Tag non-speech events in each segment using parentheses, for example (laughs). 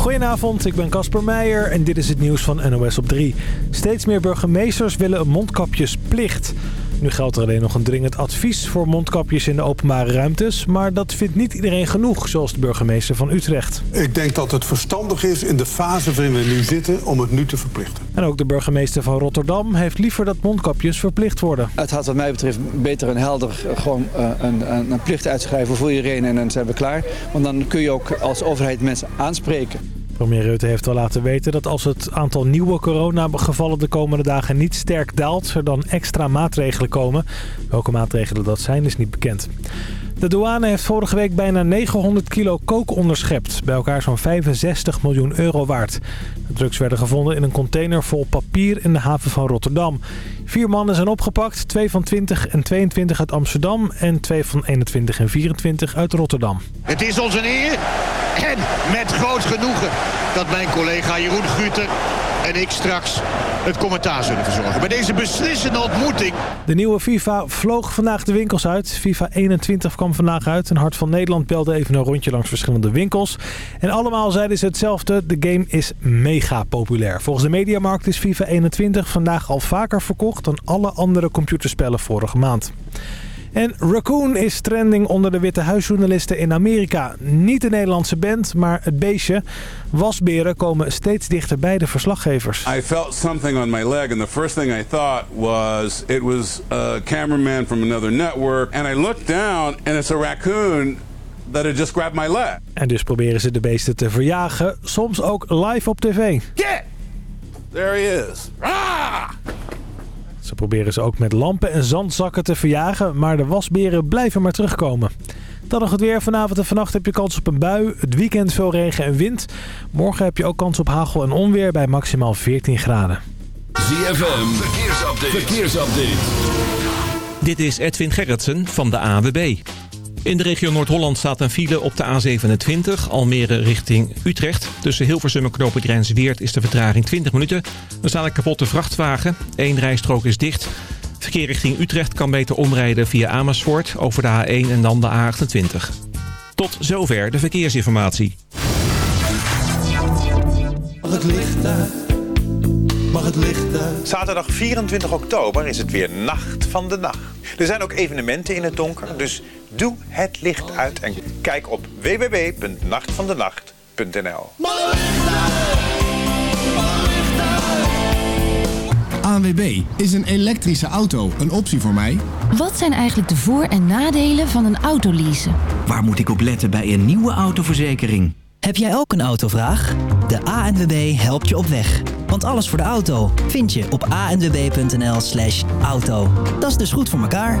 Goedenavond, ik ben Casper Meijer en dit is het nieuws van NOS op 3. Steeds meer burgemeesters willen een mondkapjesplicht. Nu geldt er alleen nog een dringend advies voor mondkapjes in de openbare ruimtes. Maar dat vindt niet iedereen genoeg, zoals de burgemeester van Utrecht. Ik denk dat het verstandig is in de fase waarin we nu zitten om het nu te verplichten. En ook de burgemeester van Rotterdam heeft liever dat mondkapjes verplicht worden. Het had wat mij betreft beter en helder gewoon uh, een, een, een plicht uitschrijven voor iedereen en dan zijn we klaar. Want dan kun je ook als overheid mensen aanspreken. Premier Rutte heeft al laten weten dat als het aantal nieuwe coronagevallen de komende dagen niet sterk daalt, er dan extra maatregelen komen. Welke maatregelen dat zijn is niet bekend. De douane heeft vorige week bijna 900 kilo kook onderschept. Bij elkaar zo'n 65 miljoen euro waard. De drugs werden gevonden in een container vol papier in de haven van Rotterdam. Vier mannen zijn opgepakt. Twee van 20 en 22 uit Amsterdam. En twee van 21 en 24 uit Rotterdam. Het is ons een eer en met groot genoegen dat mijn collega Jeroen Guter en ik straks het commentaar zullen verzorgen. Bij deze beslissende ontmoeting. De nieuwe FIFA vloog vandaag de winkels uit. FIFA 21 kwam vandaag uit. En Hart van Nederland belde even een rondje langs verschillende winkels. En allemaal zeiden ze hetzelfde. De game is mega populair. Volgens de Mediamarkt is FIFA 21 vandaag al vaker verkocht dan alle andere computerspellen vorige maand. En Raccoon is trending onder de Witte Huisjournalisten in Amerika. Niet de Nederlandse band, maar het beestje. Wasberen komen steeds dichter bij de verslaggevers. I felt something on my leg and the first thing I thought was it was a cameraman from another network. And I looked down and it's a raccoon that had just grabbed my leg. En dus proberen ze de beesten te verjagen, soms ook live op tv. Yeah! There he is. Ah! Ze proberen ze ook met lampen en zandzakken te verjagen, maar de wasberen blijven maar terugkomen. Dan nog het weer. Vanavond en vannacht heb je kans op een bui. Het weekend veel regen en wind. Morgen heb je ook kans op hagel en onweer bij maximaal 14 graden. ZFM, verkeersupdate. verkeersupdate. Dit is Edwin Gerritsen van de AWB. In de regio Noord-Holland staat een file op de A27, Almere richting Utrecht. Tussen Hilversum en Knopen Weert is de vertraging 20 minuten. Er staat een kapotte vrachtwagen, Eén rijstrook is dicht. Verkeer richting Utrecht kan beter omrijden via Amersfoort over de A1 en dan de A28. Tot zover de verkeersinformatie. Mag het licht uit? Mag het licht uit? Zaterdag 24 oktober is het weer Nacht van de Nacht. Er zijn ook evenementen in het donker, dus doe het licht uit en kijk op www.nachtvandenacht.nl. ANWB, is een elektrische auto een optie voor mij? Wat zijn eigenlijk de voor- en nadelen van een autoleasen? Waar moet ik op letten bij een nieuwe autoverzekering? Heb jij ook een autovraag? De ANWB helpt je op weg. Want alles voor de auto vind je op anwb.nl slash auto. Dat is dus goed voor elkaar.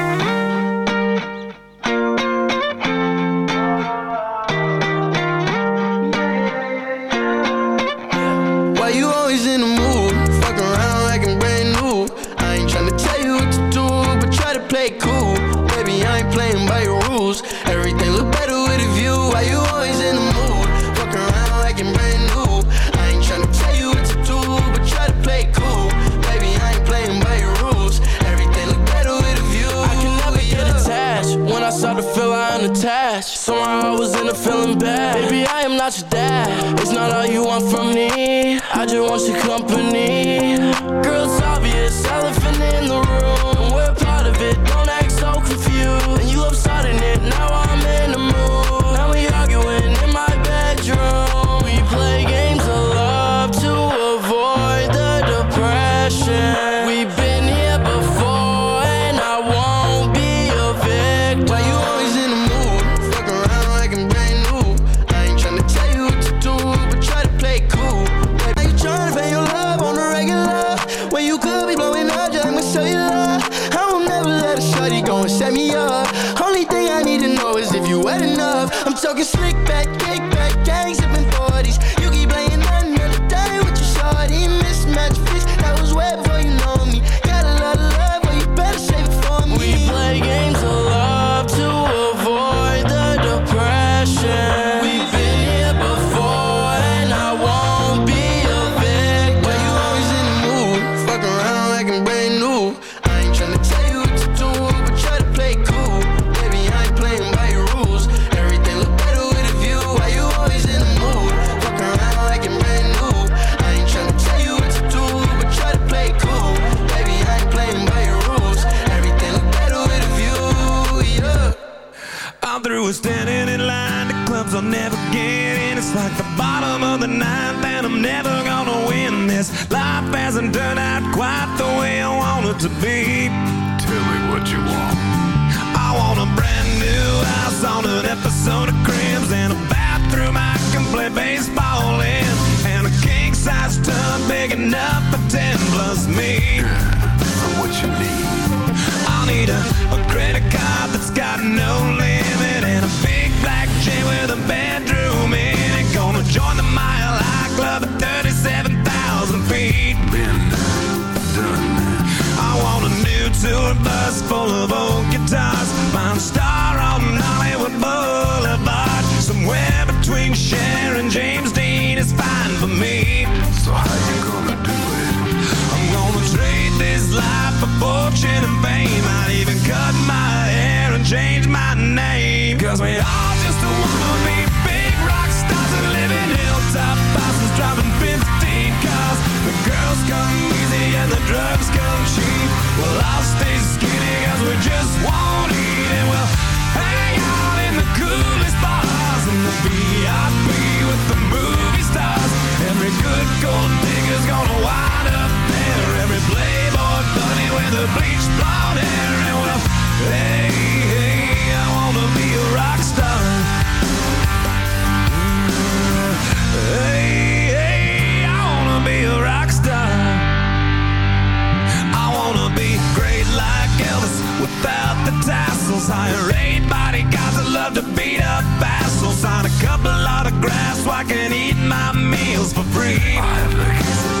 Baby, I am not your dad. It's not all you want from me. I just want your company. To be. Tell me what you want. I want a brand new house on an episode of Cribs and a bathroom I can play baseball in. And a king size tub big enough for 10 plus me. What you need? New bus full of old guitars. Mine star on Hollywood Boulevard. Somewhere between Cher and James Dean is fine for me. So how you gonna do it? I'm gonna trade this life for fortune and fame. I'd even cut my hair and change my up there. Every playboy bunny with bleached blonde hair. And hey, hey, I wanna be a rock star. Hey, hey, I wanna be a rock star. I wanna be great like Elvis without the tassels. Hire eight bodyguards that love to beat up. Sign a couple autographs so I can eat my meals for free.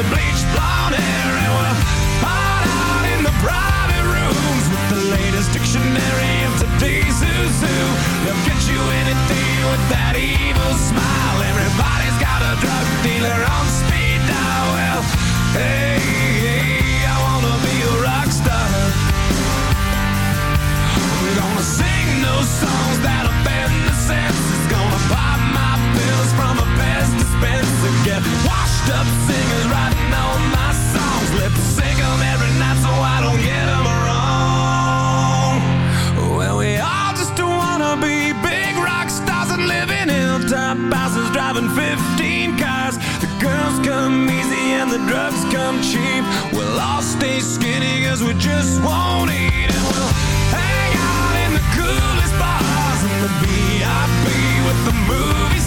the bleached blonde hair and we'll hide out in the private rooms with the latest dictionary of today's who's who. They'll get you anything with that evil smile. Everybody's got a drug dealer on speed dial. Well, hey, hey, I wanna be a rock star. I'm gonna sing those songs that offend the senses. Gonna pop my pills from a Pez dispenser. Get washed up singers writing all my songs. Every night so I don't wrong. Well, we all just wanna be big rock stars and live in hilltop houses driving 15 cars. The girls come easy and the drugs come cheap. We'll all stay skinny cause we just won't eat we'll hang out in the coolest bars the with the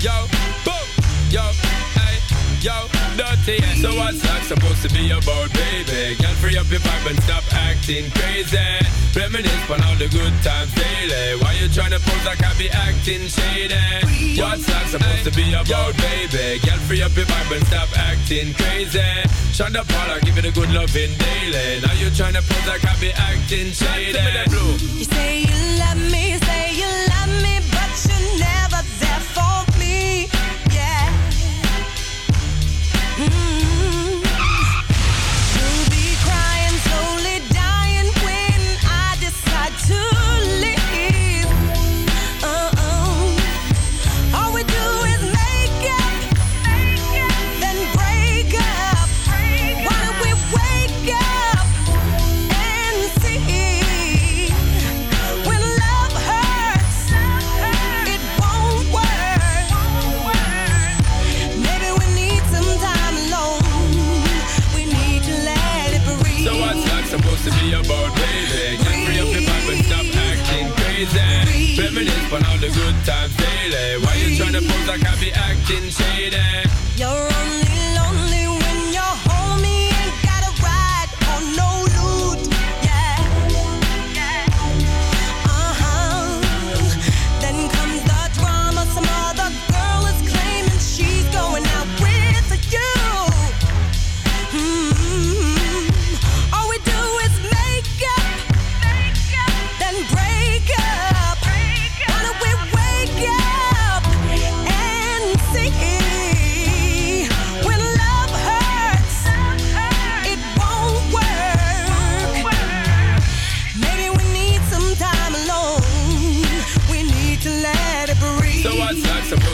yo, boom, yo, hey, yo, dirty. So what's that supposed to be about, baby? Girl, free up your vibe and stop acting crazy. Reminisce on all the good times daily. Why you tryna pose like I be acting shady? What's that supposed to be about, baby? Girl, free up your vibe and stop acting crazy. Shonda Paula, give it a good loving daily. Now you tryna pose like I be acting shady. You say you love me, Mm. The good times daily. Why you tryna pose like I be acting shady? You're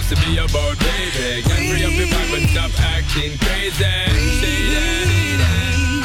supposed to be about, baby? Get free up your and stop acting crazy. Shady. Dirty,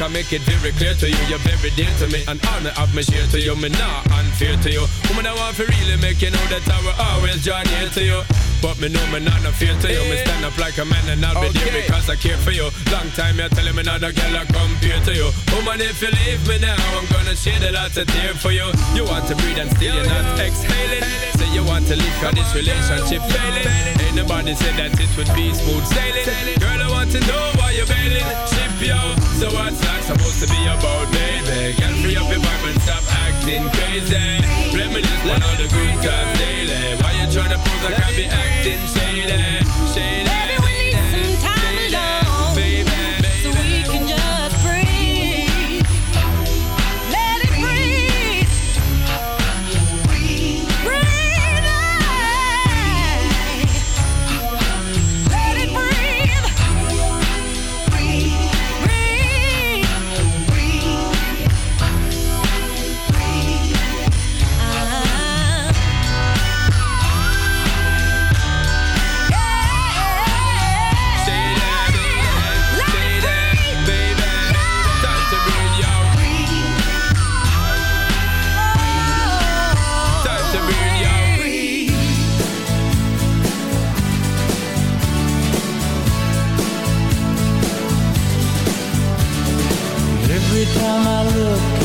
I make it very clear to you, you're very dear to me, and honor of me share to you, me not unfair to you. Woman, I want to really make you know that I will always join here to you. But me know me not no fear to you. Me stand up like a man and I'll be there because I care for you. Long time you're telling me not a girl I compare to you. Oh Woman, if you leave me now, I'm gonna shed a lot of tears for you. You want to breathe and still you're not exhaling. Say you want to leave cause this relationship failing. Ain't nobody said that it would be smooth sailing. Girl, I want to know why you're bailing. Ship yo. So what's that supposed to be about, baby? Girl, free up your vibe and stop acting crazy. Reminisce on all the good times daily. Why you tryna pose like I be acting shady? Shady. Time I look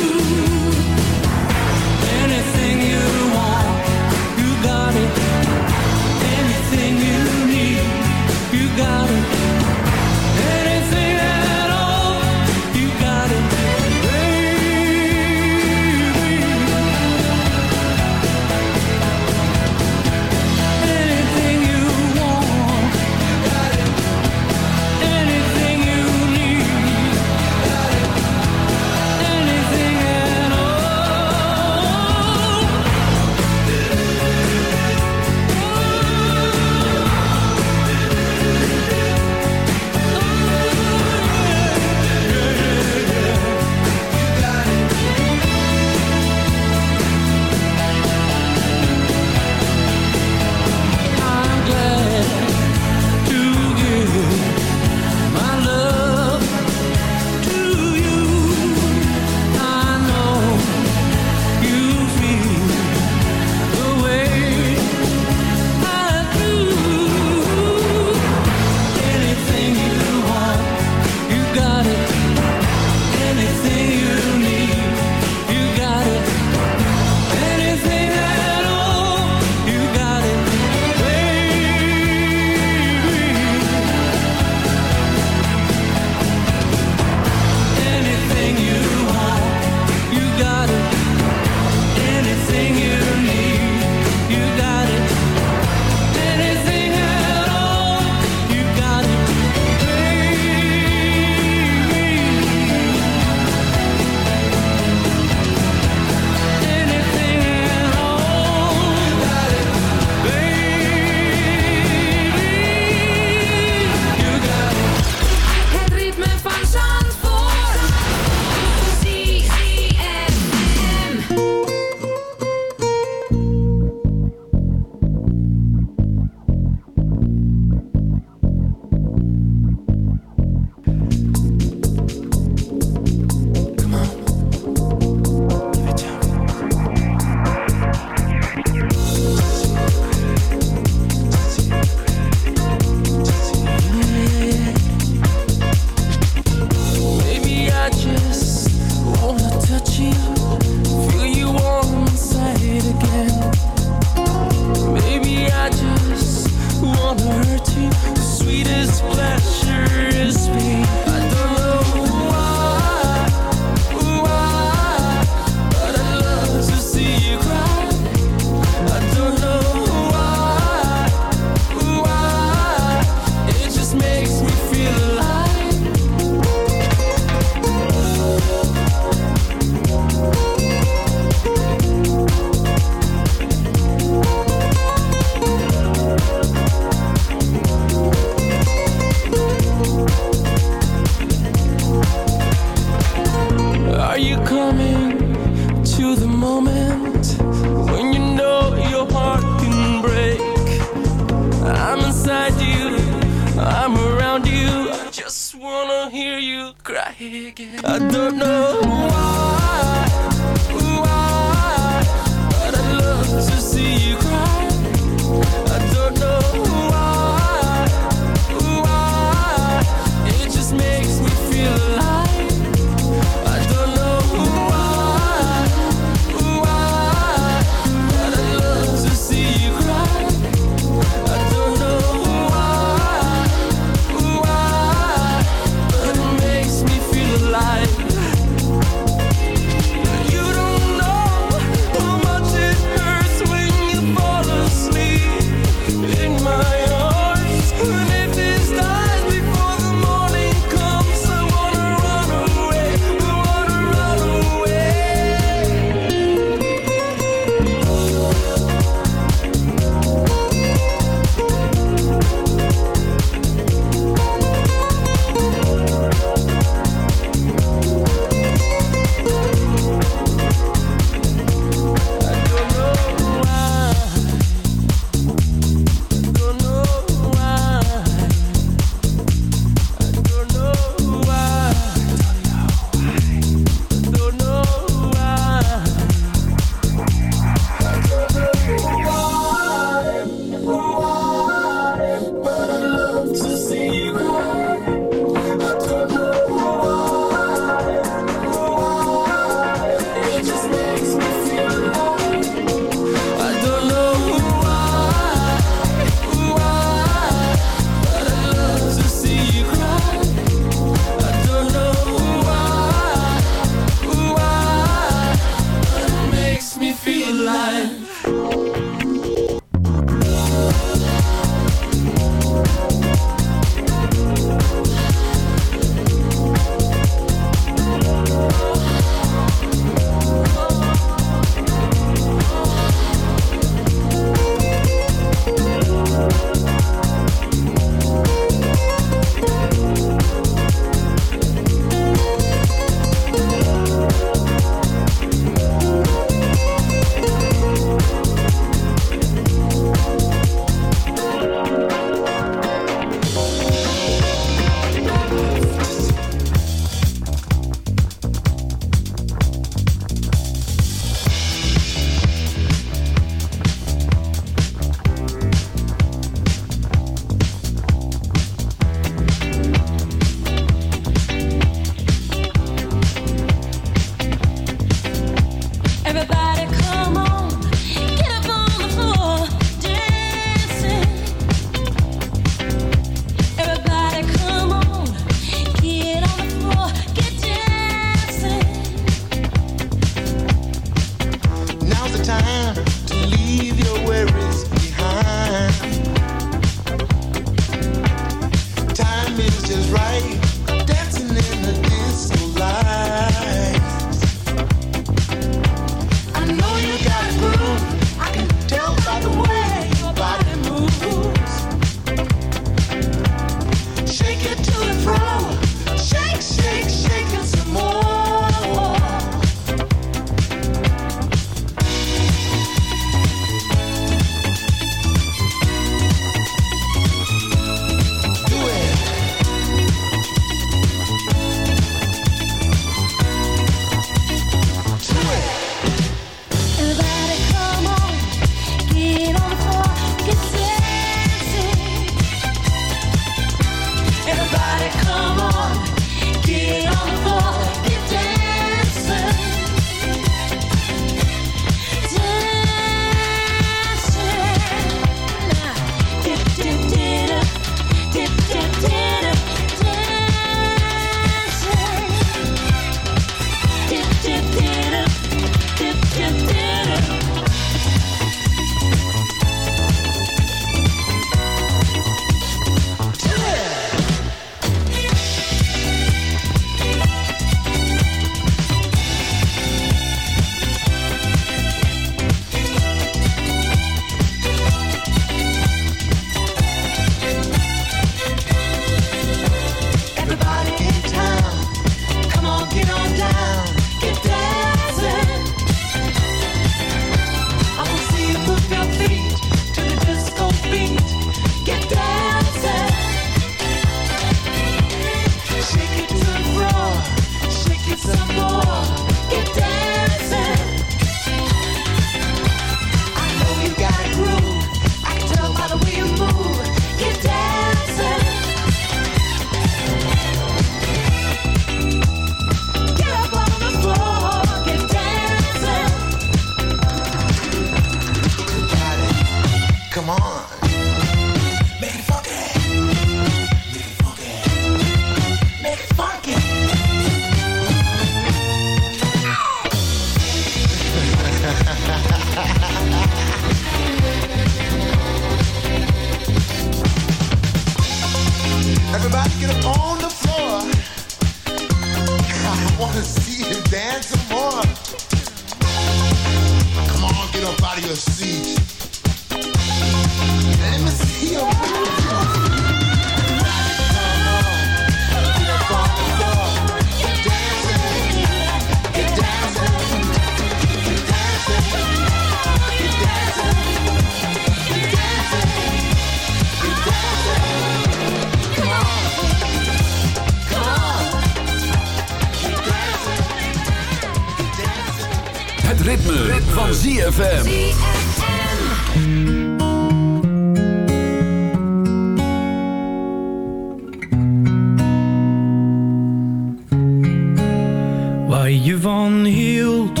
Waar je van hield,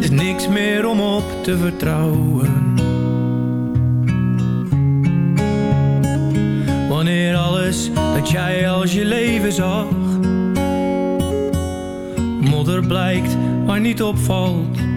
is niks meer om op Te vertrouwen. Wanneer alles dat jij als je leven zag, modder blijkt, maar niet opvalt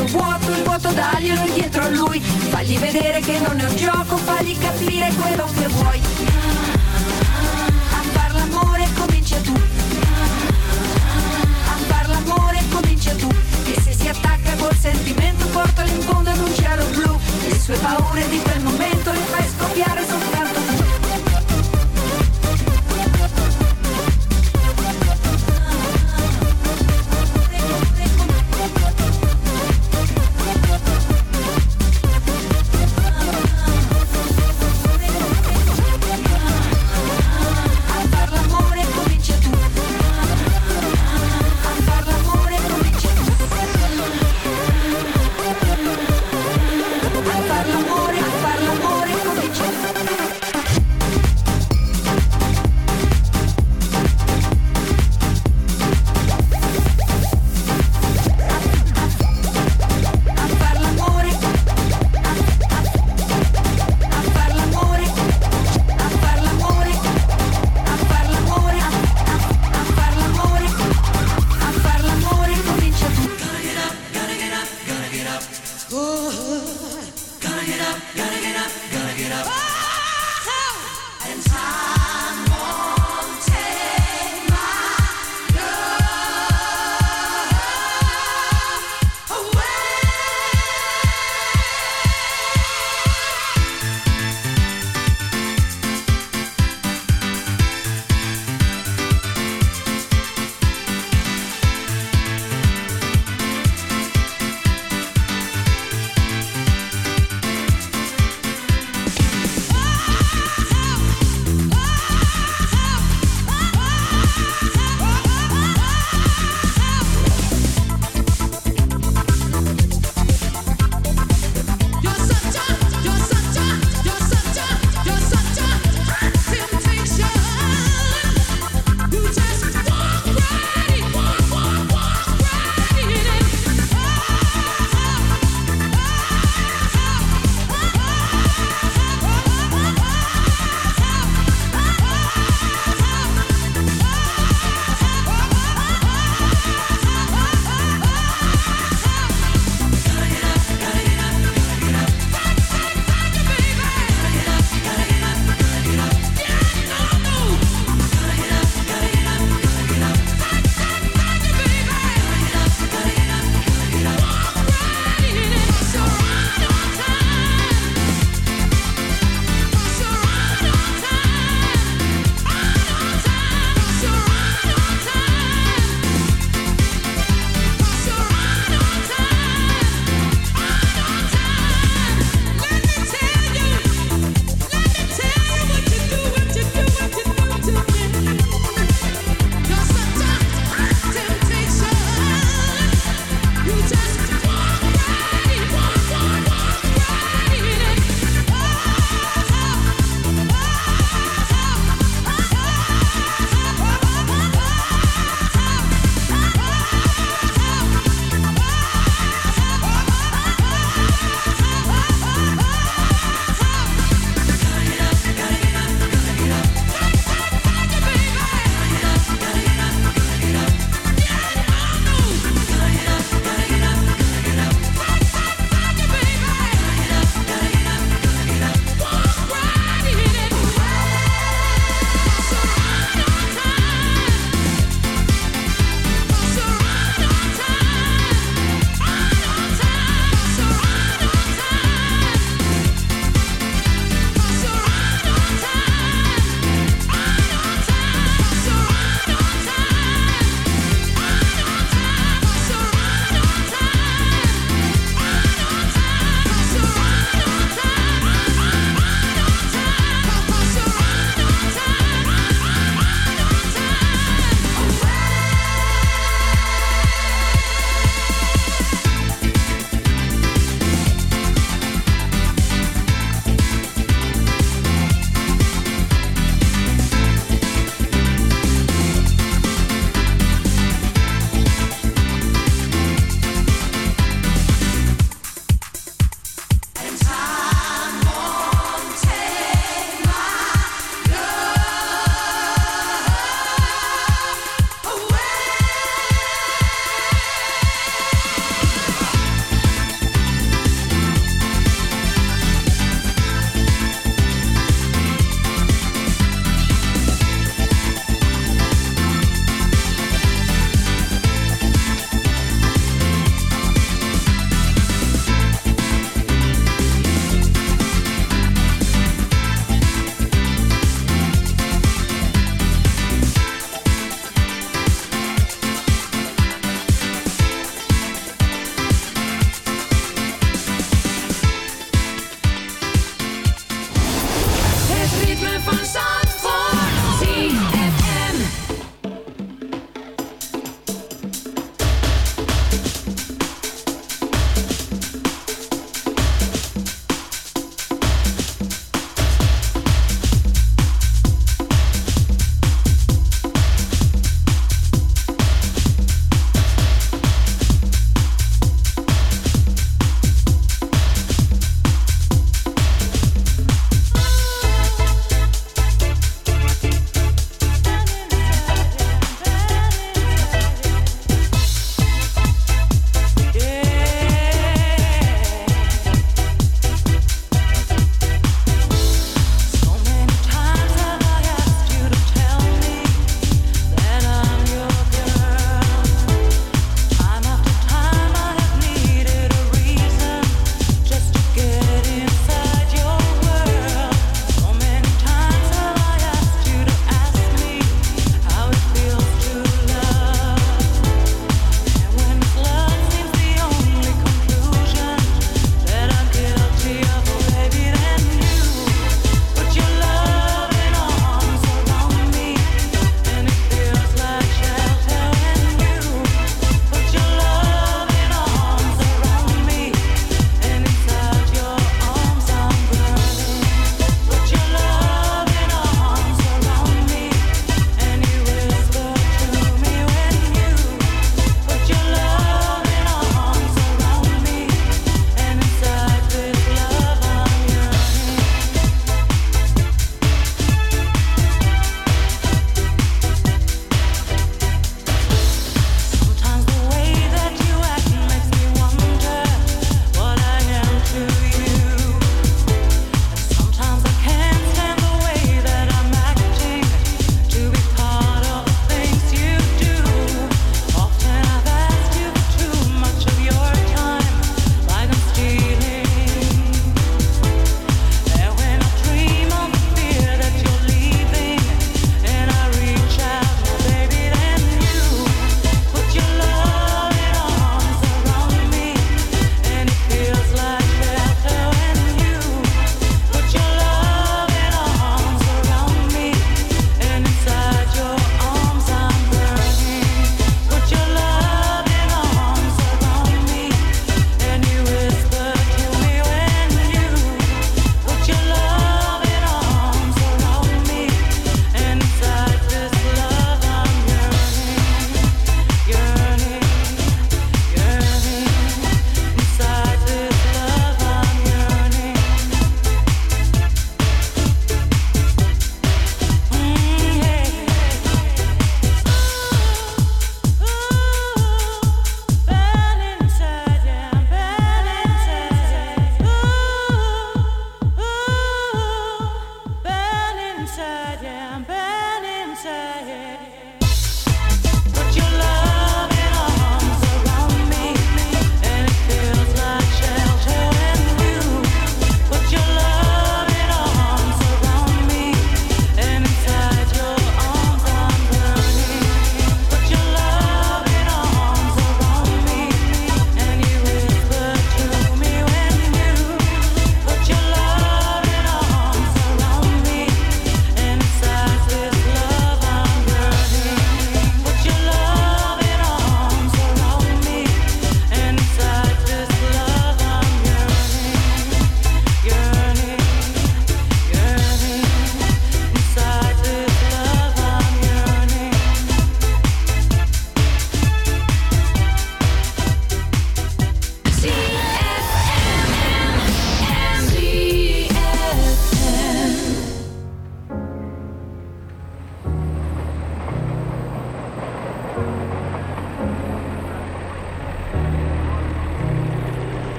letto vuoto, il vuoto daglielo indietro a lui. Fagli vedere che non è un gioco, fagli capire quello che vuoi. A far l'amore comincia tu. A far l'amore comincia tu. E se si attacca col sentimento, portalo in fondo ad un cielo blu. Le sue paure di quel momento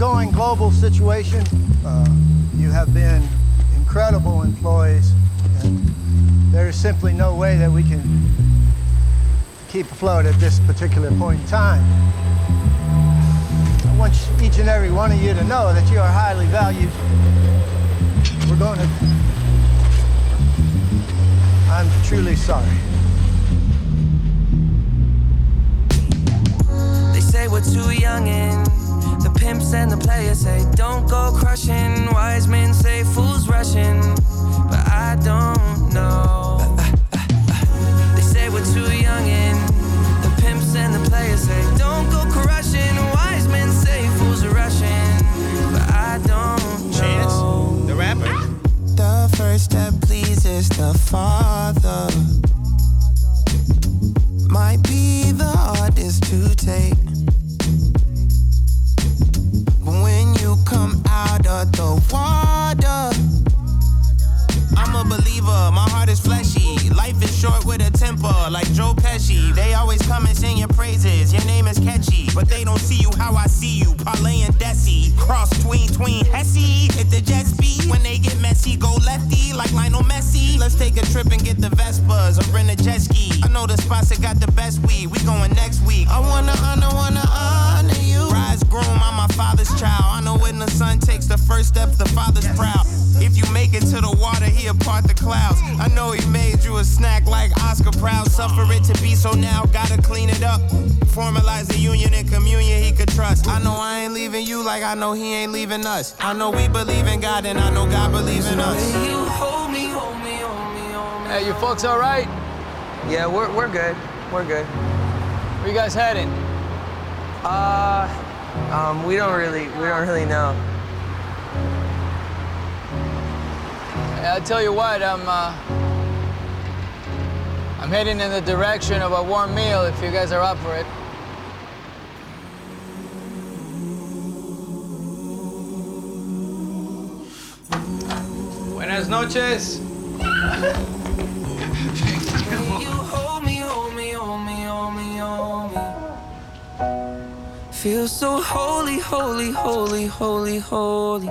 ongoing global situation. Uh, you have been incredible employees, and there is simply no way that we can keep afloat at this particular point in time. I want each and every one of you to know that you are highly valued. We're going to. I'm truly sorry. They say we're too young and pimps and the players say don't go crushing. Wise men say fools rushing, but I don't know. They say we're too young and the pimps and the players say don't go crushing. Wise men say fools are rushing, but I don't know. Chance, the rapper. The first step pleases the Father. Take a trip and get the Vespas or rent a jet ski. I know the spots that got the best weed, we going next week. I wanna honor, wanna honor you. Rise groom, I'm my father's child. I know when the son takes the first step, the father's proud. If you make it to the water, he'll part the clouds. I know he made you a snack like Oscar Proud. Suffer it to be so now, gotta clean it up. Formalize the union and communion he could trust. I know I ain't leaving you like I know he ain't leaving us. I know we believe in God and I know God believes in us. You hold me, Hey, you folks all right? Yeah, we're, we're good. We're good. Where you guys heading? Uh, um, we don't really, we don't really know. I'll tell you what, I'm, uh, I'm heading in the direction of a warm meal if you guys are up for it. Buenas noches. (laughs) Feel so holy, holy, holy, holy, holy.